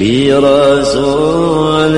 برسول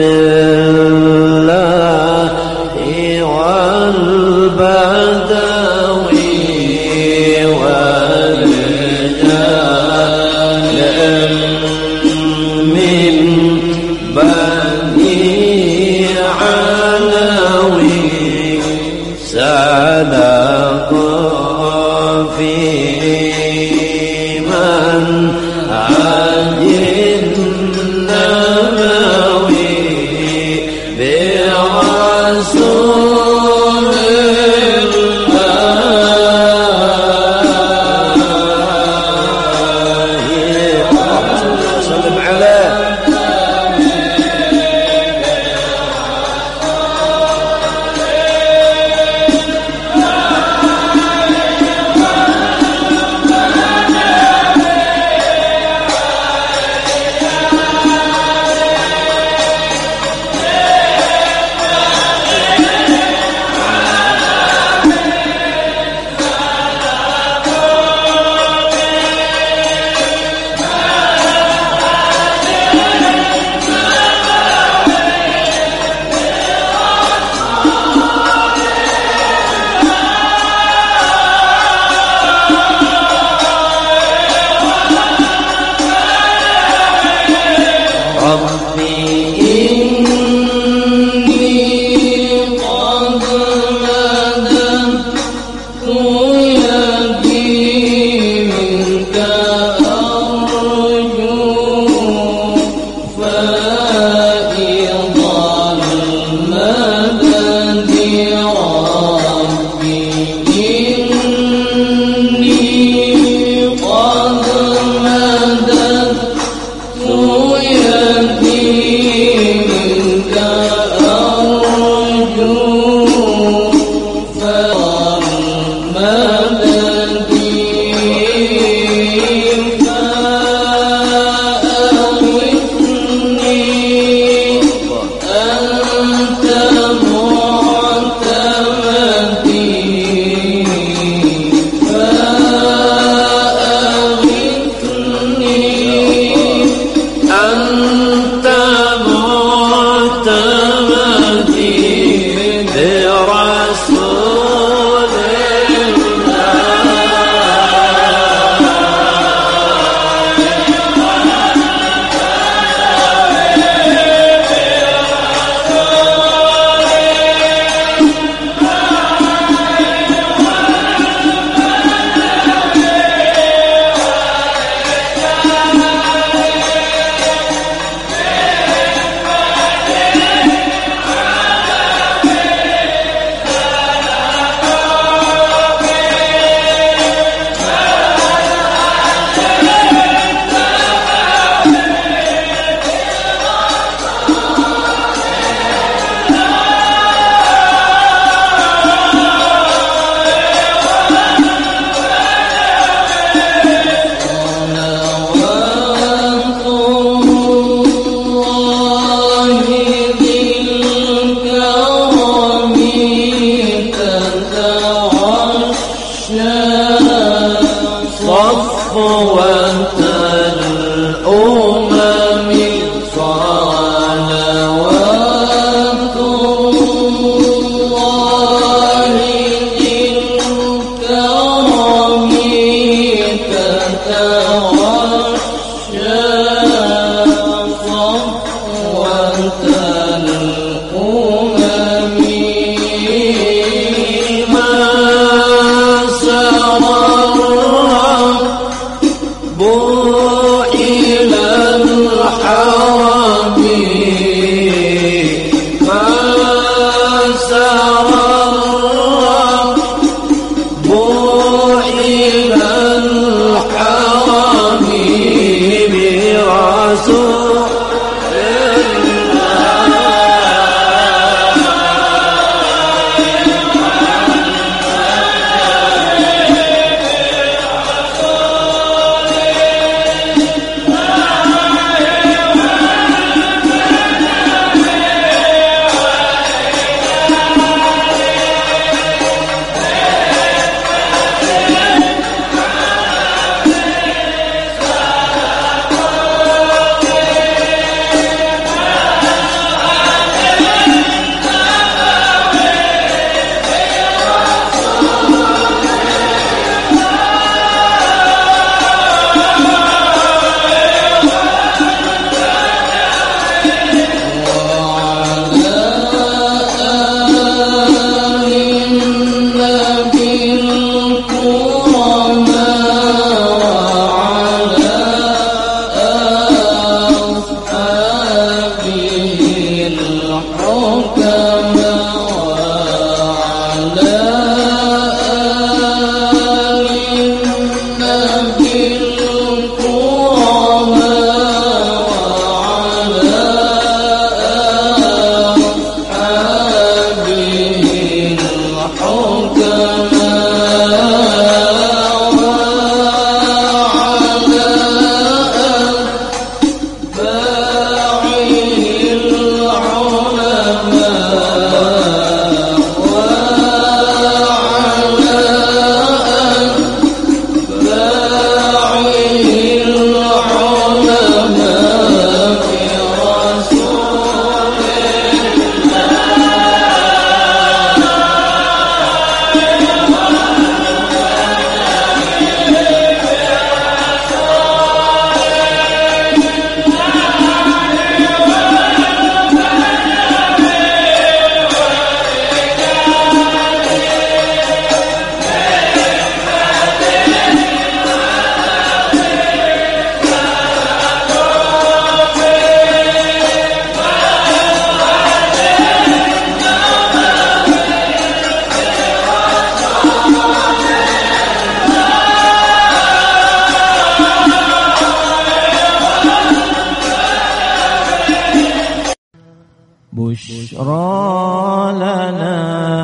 بشرى لنا.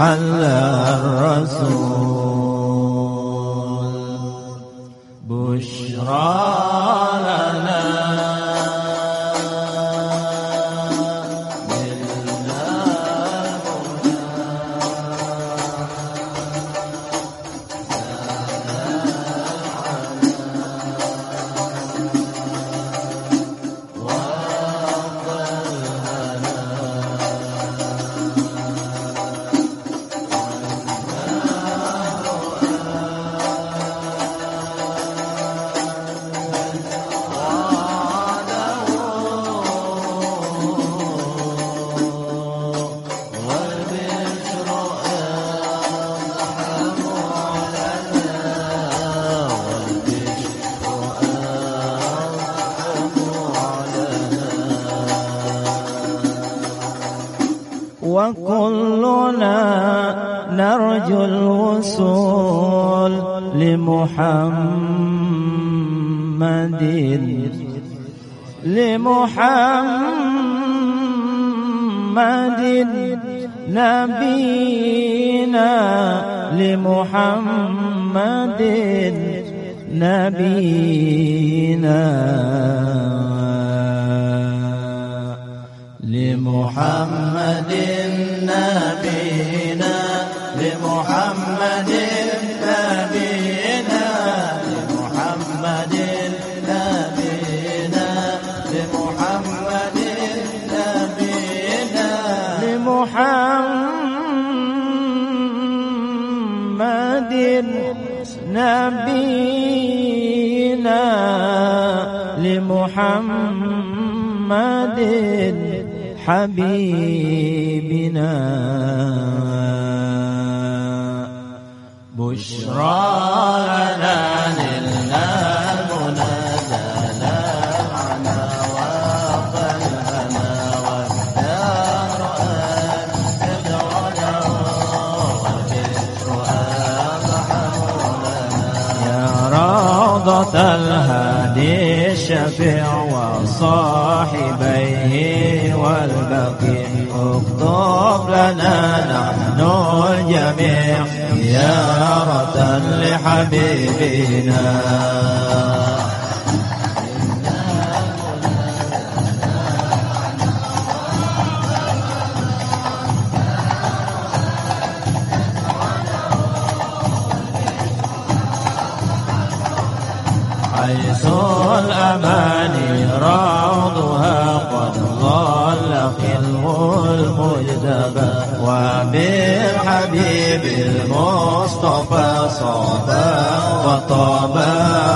حل الرسول روضة الهادي الشفيع وصاحبيه والبقي. اكتب لنا نحن الجميع. زيارة لحبيبنا. بعضها قد ظل خلقه المجدبة وبالحبيب المصطفى صابا وطابا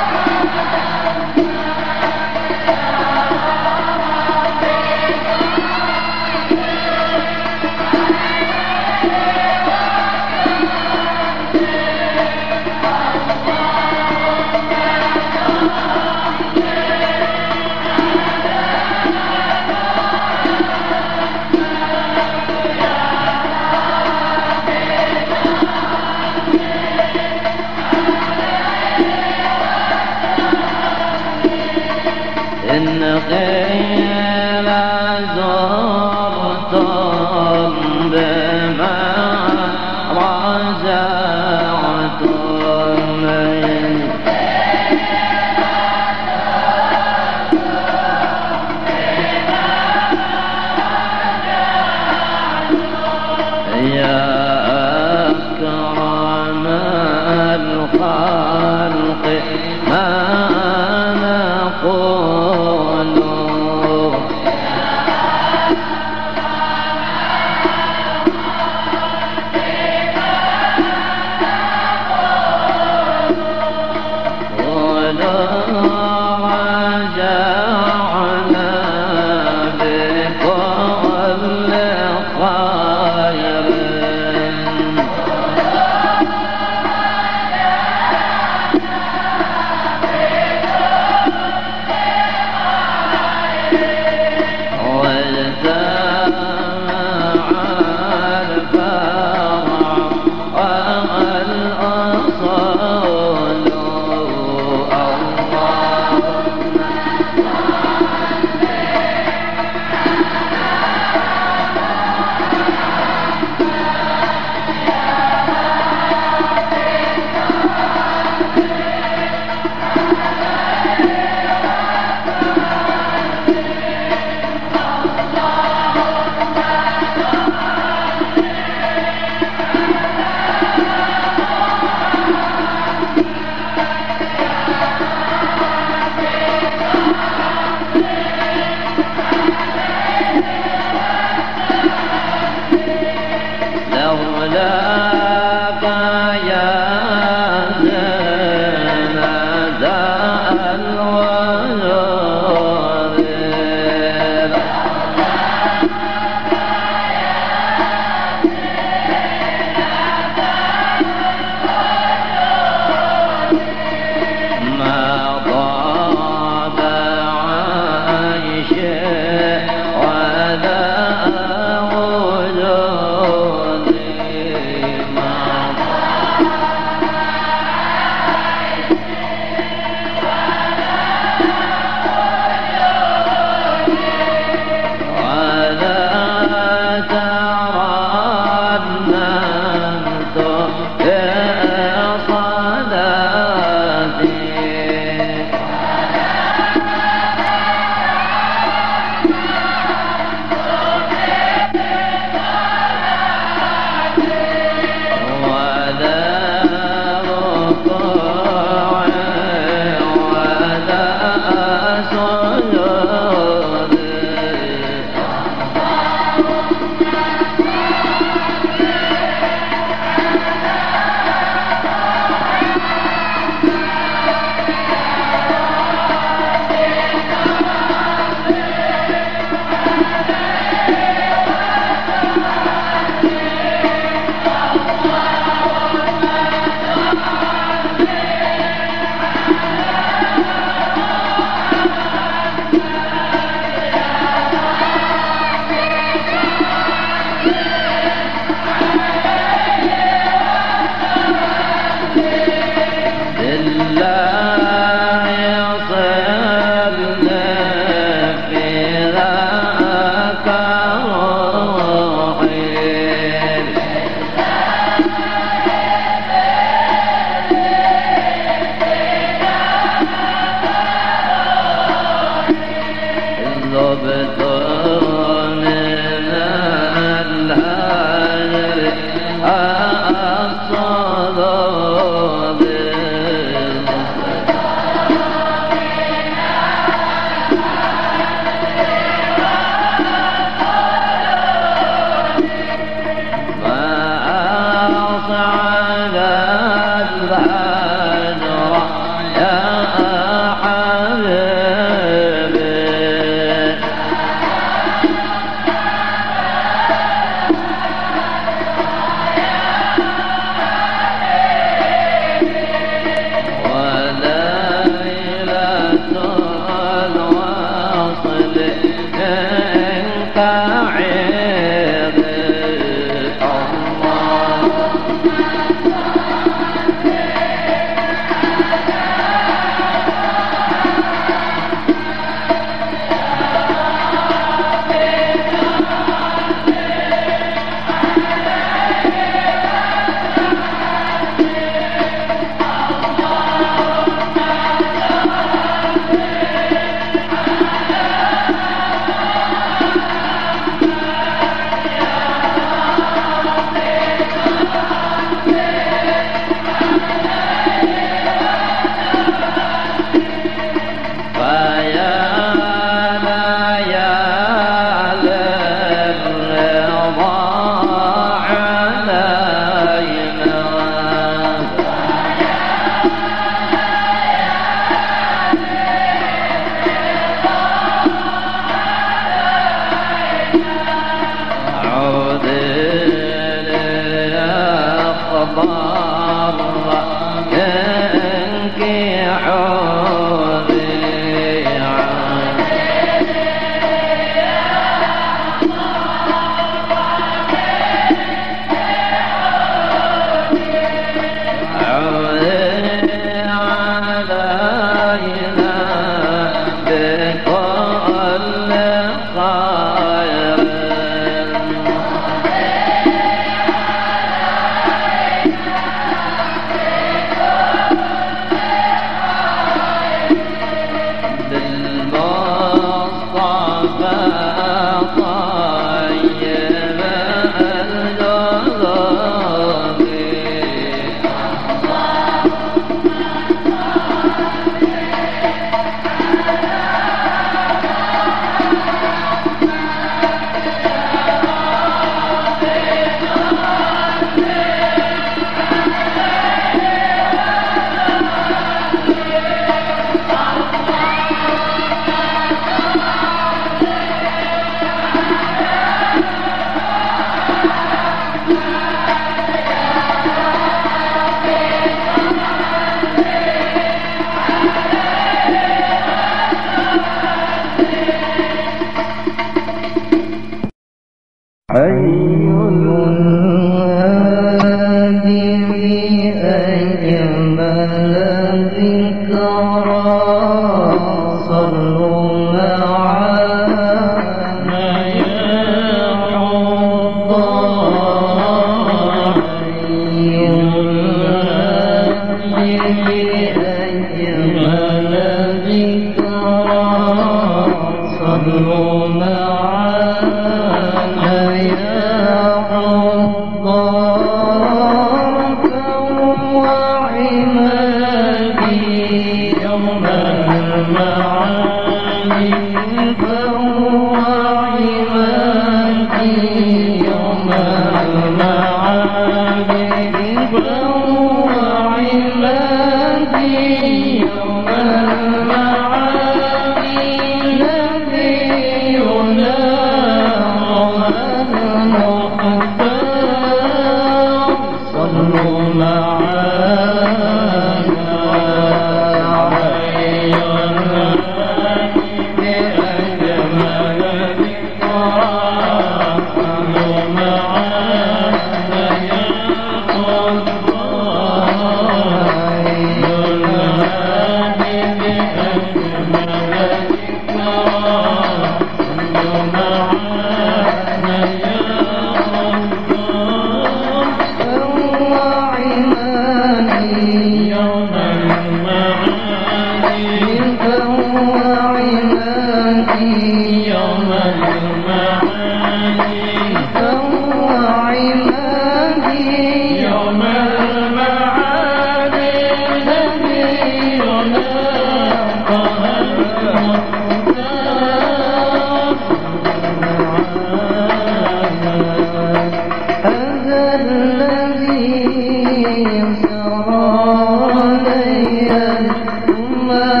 Allah.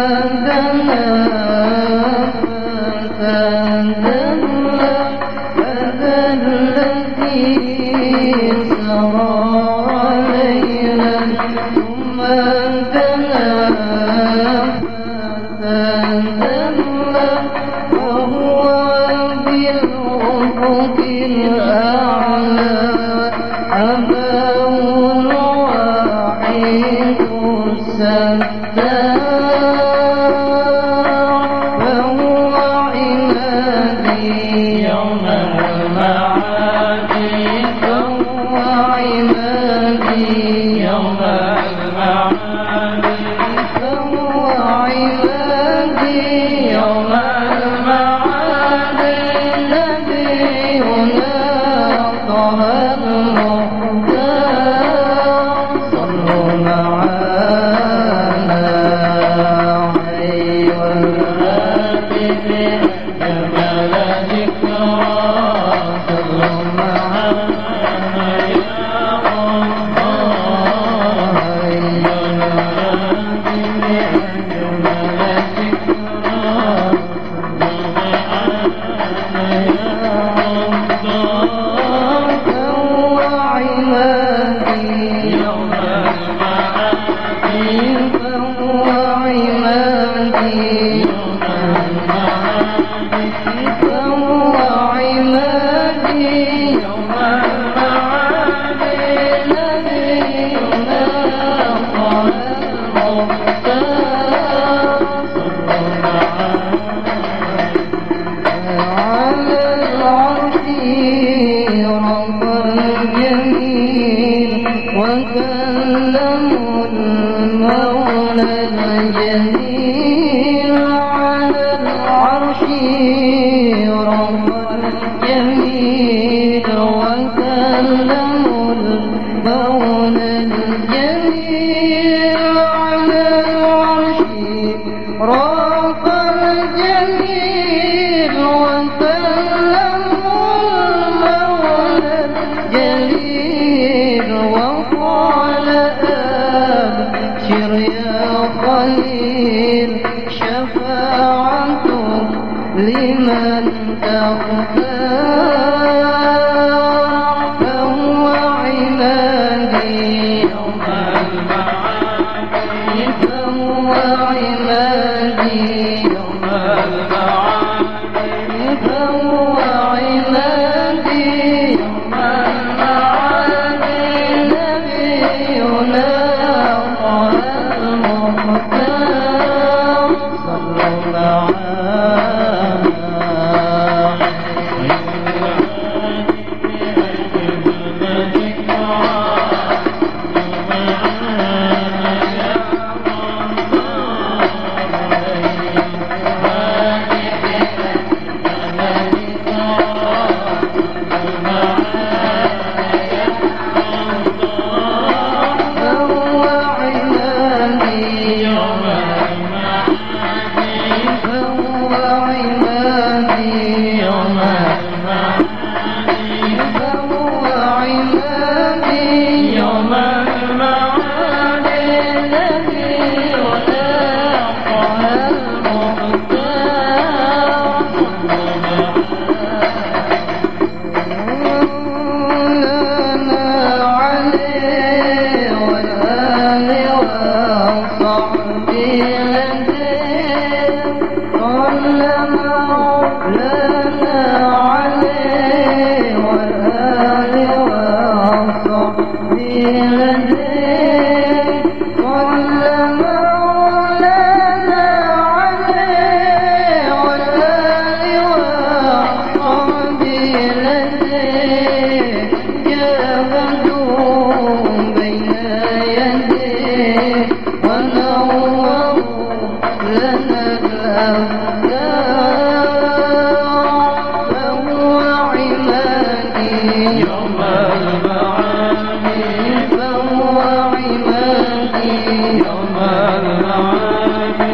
يوم المعادي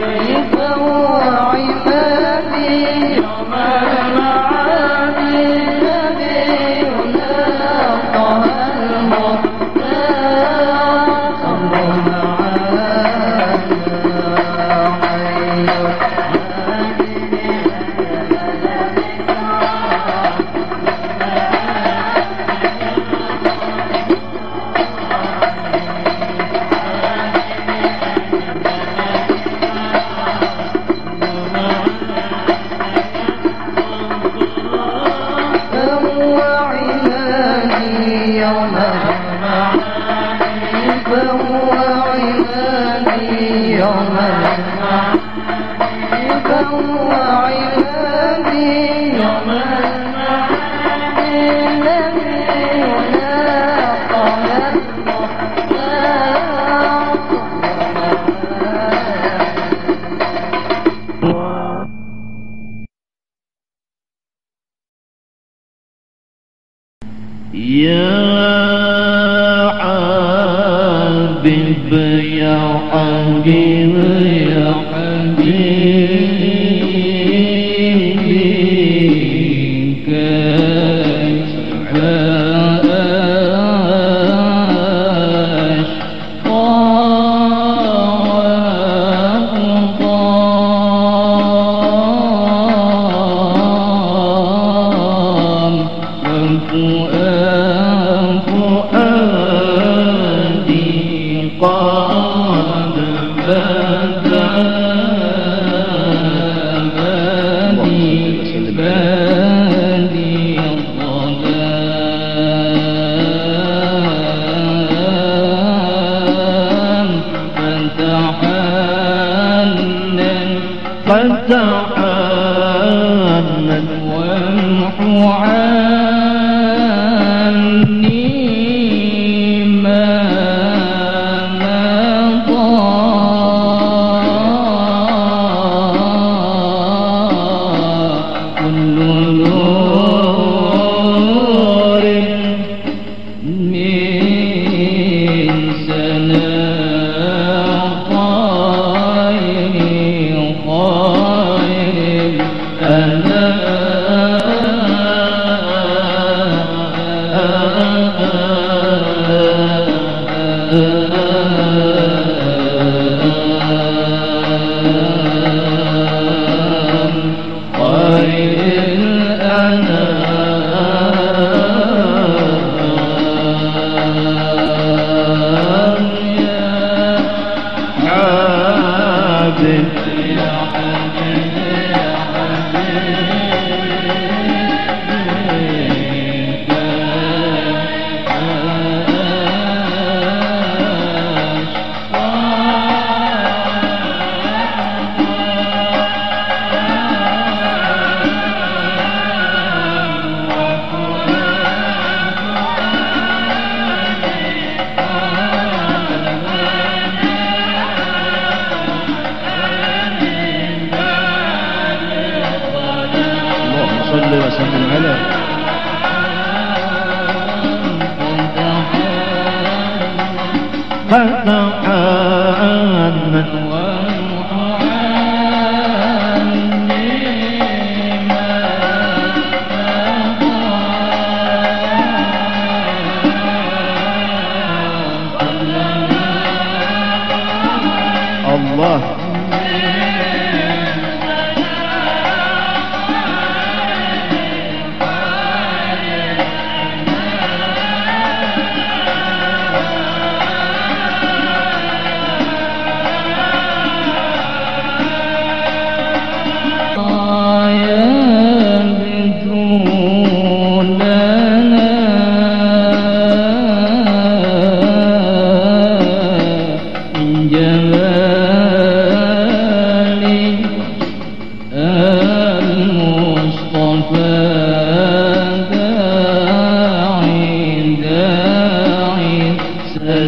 Oh. no.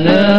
la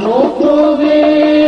no provee.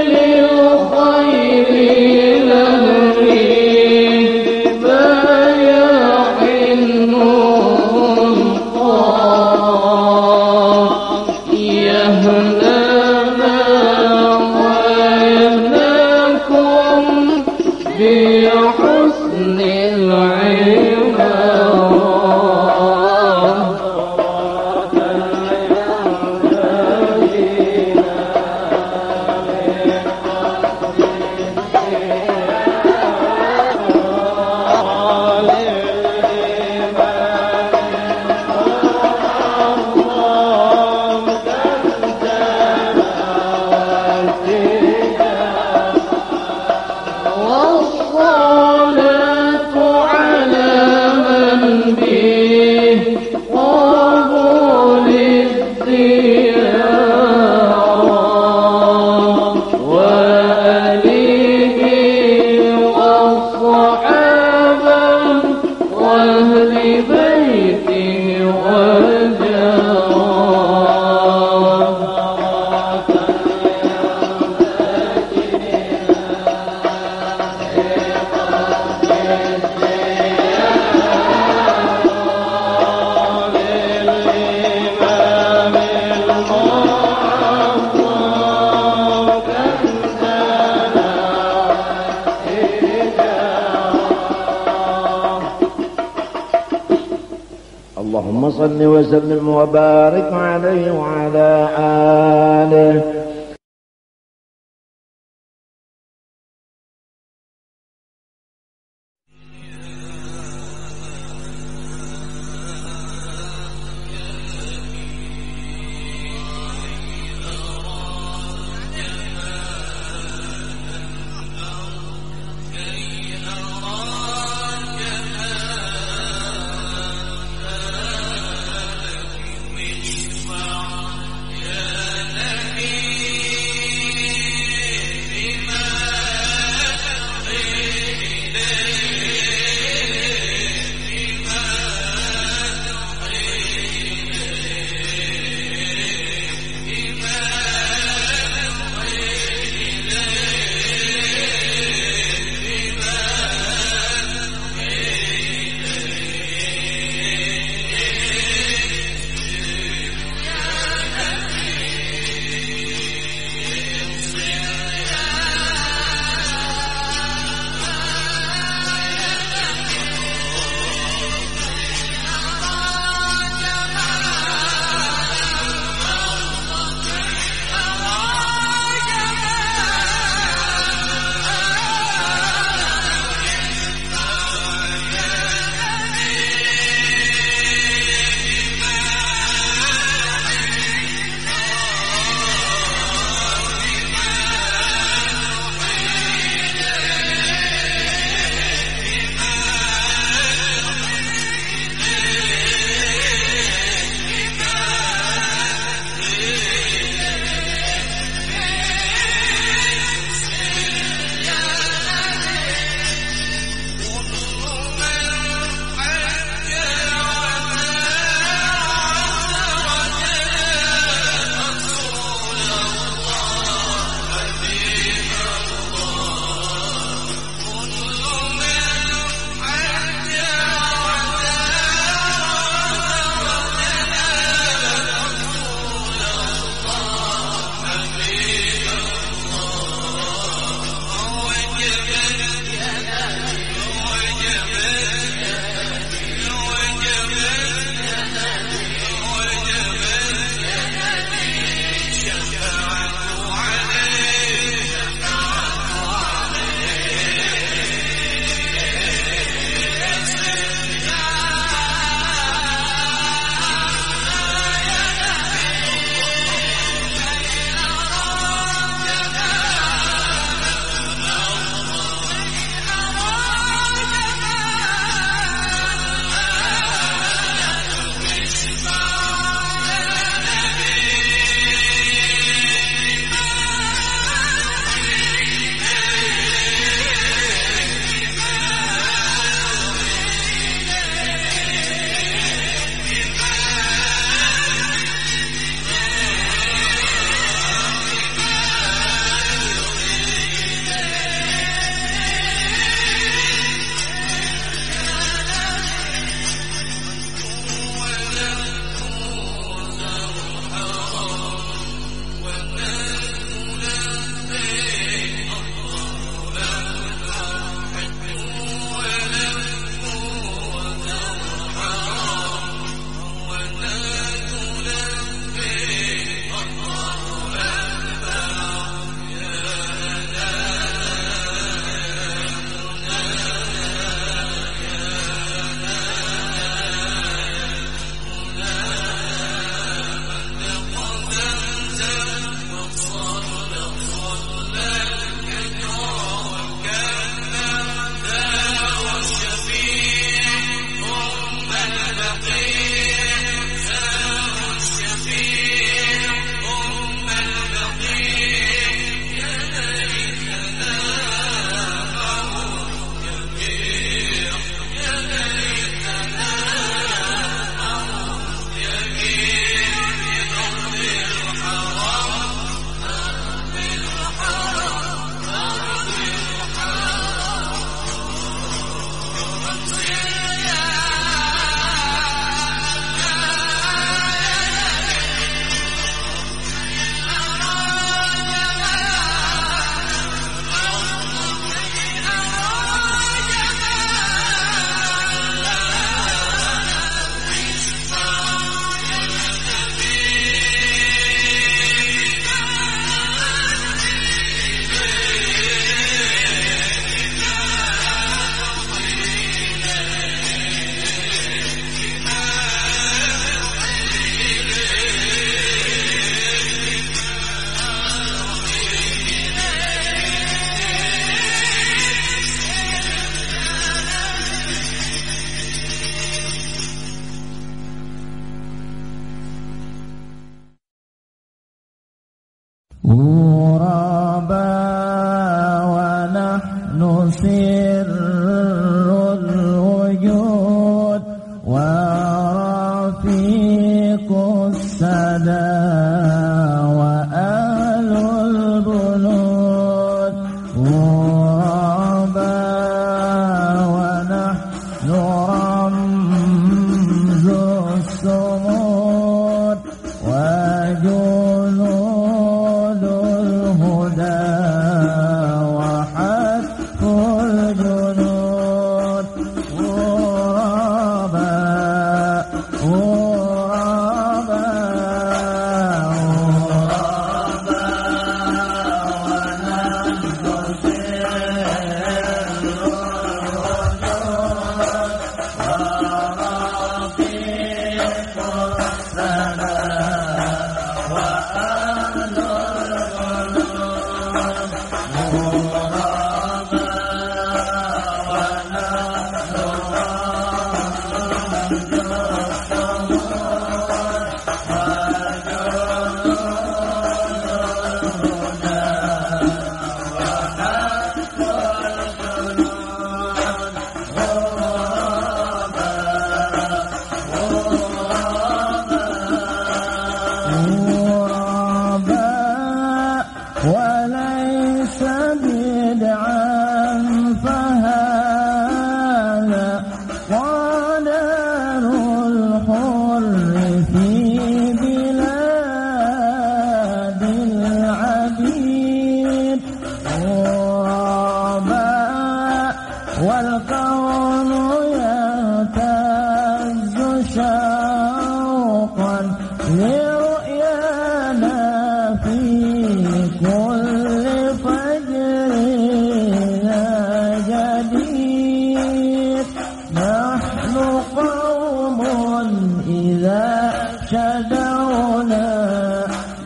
شدونا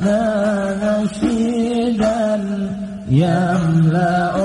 لا نشيدا يملأ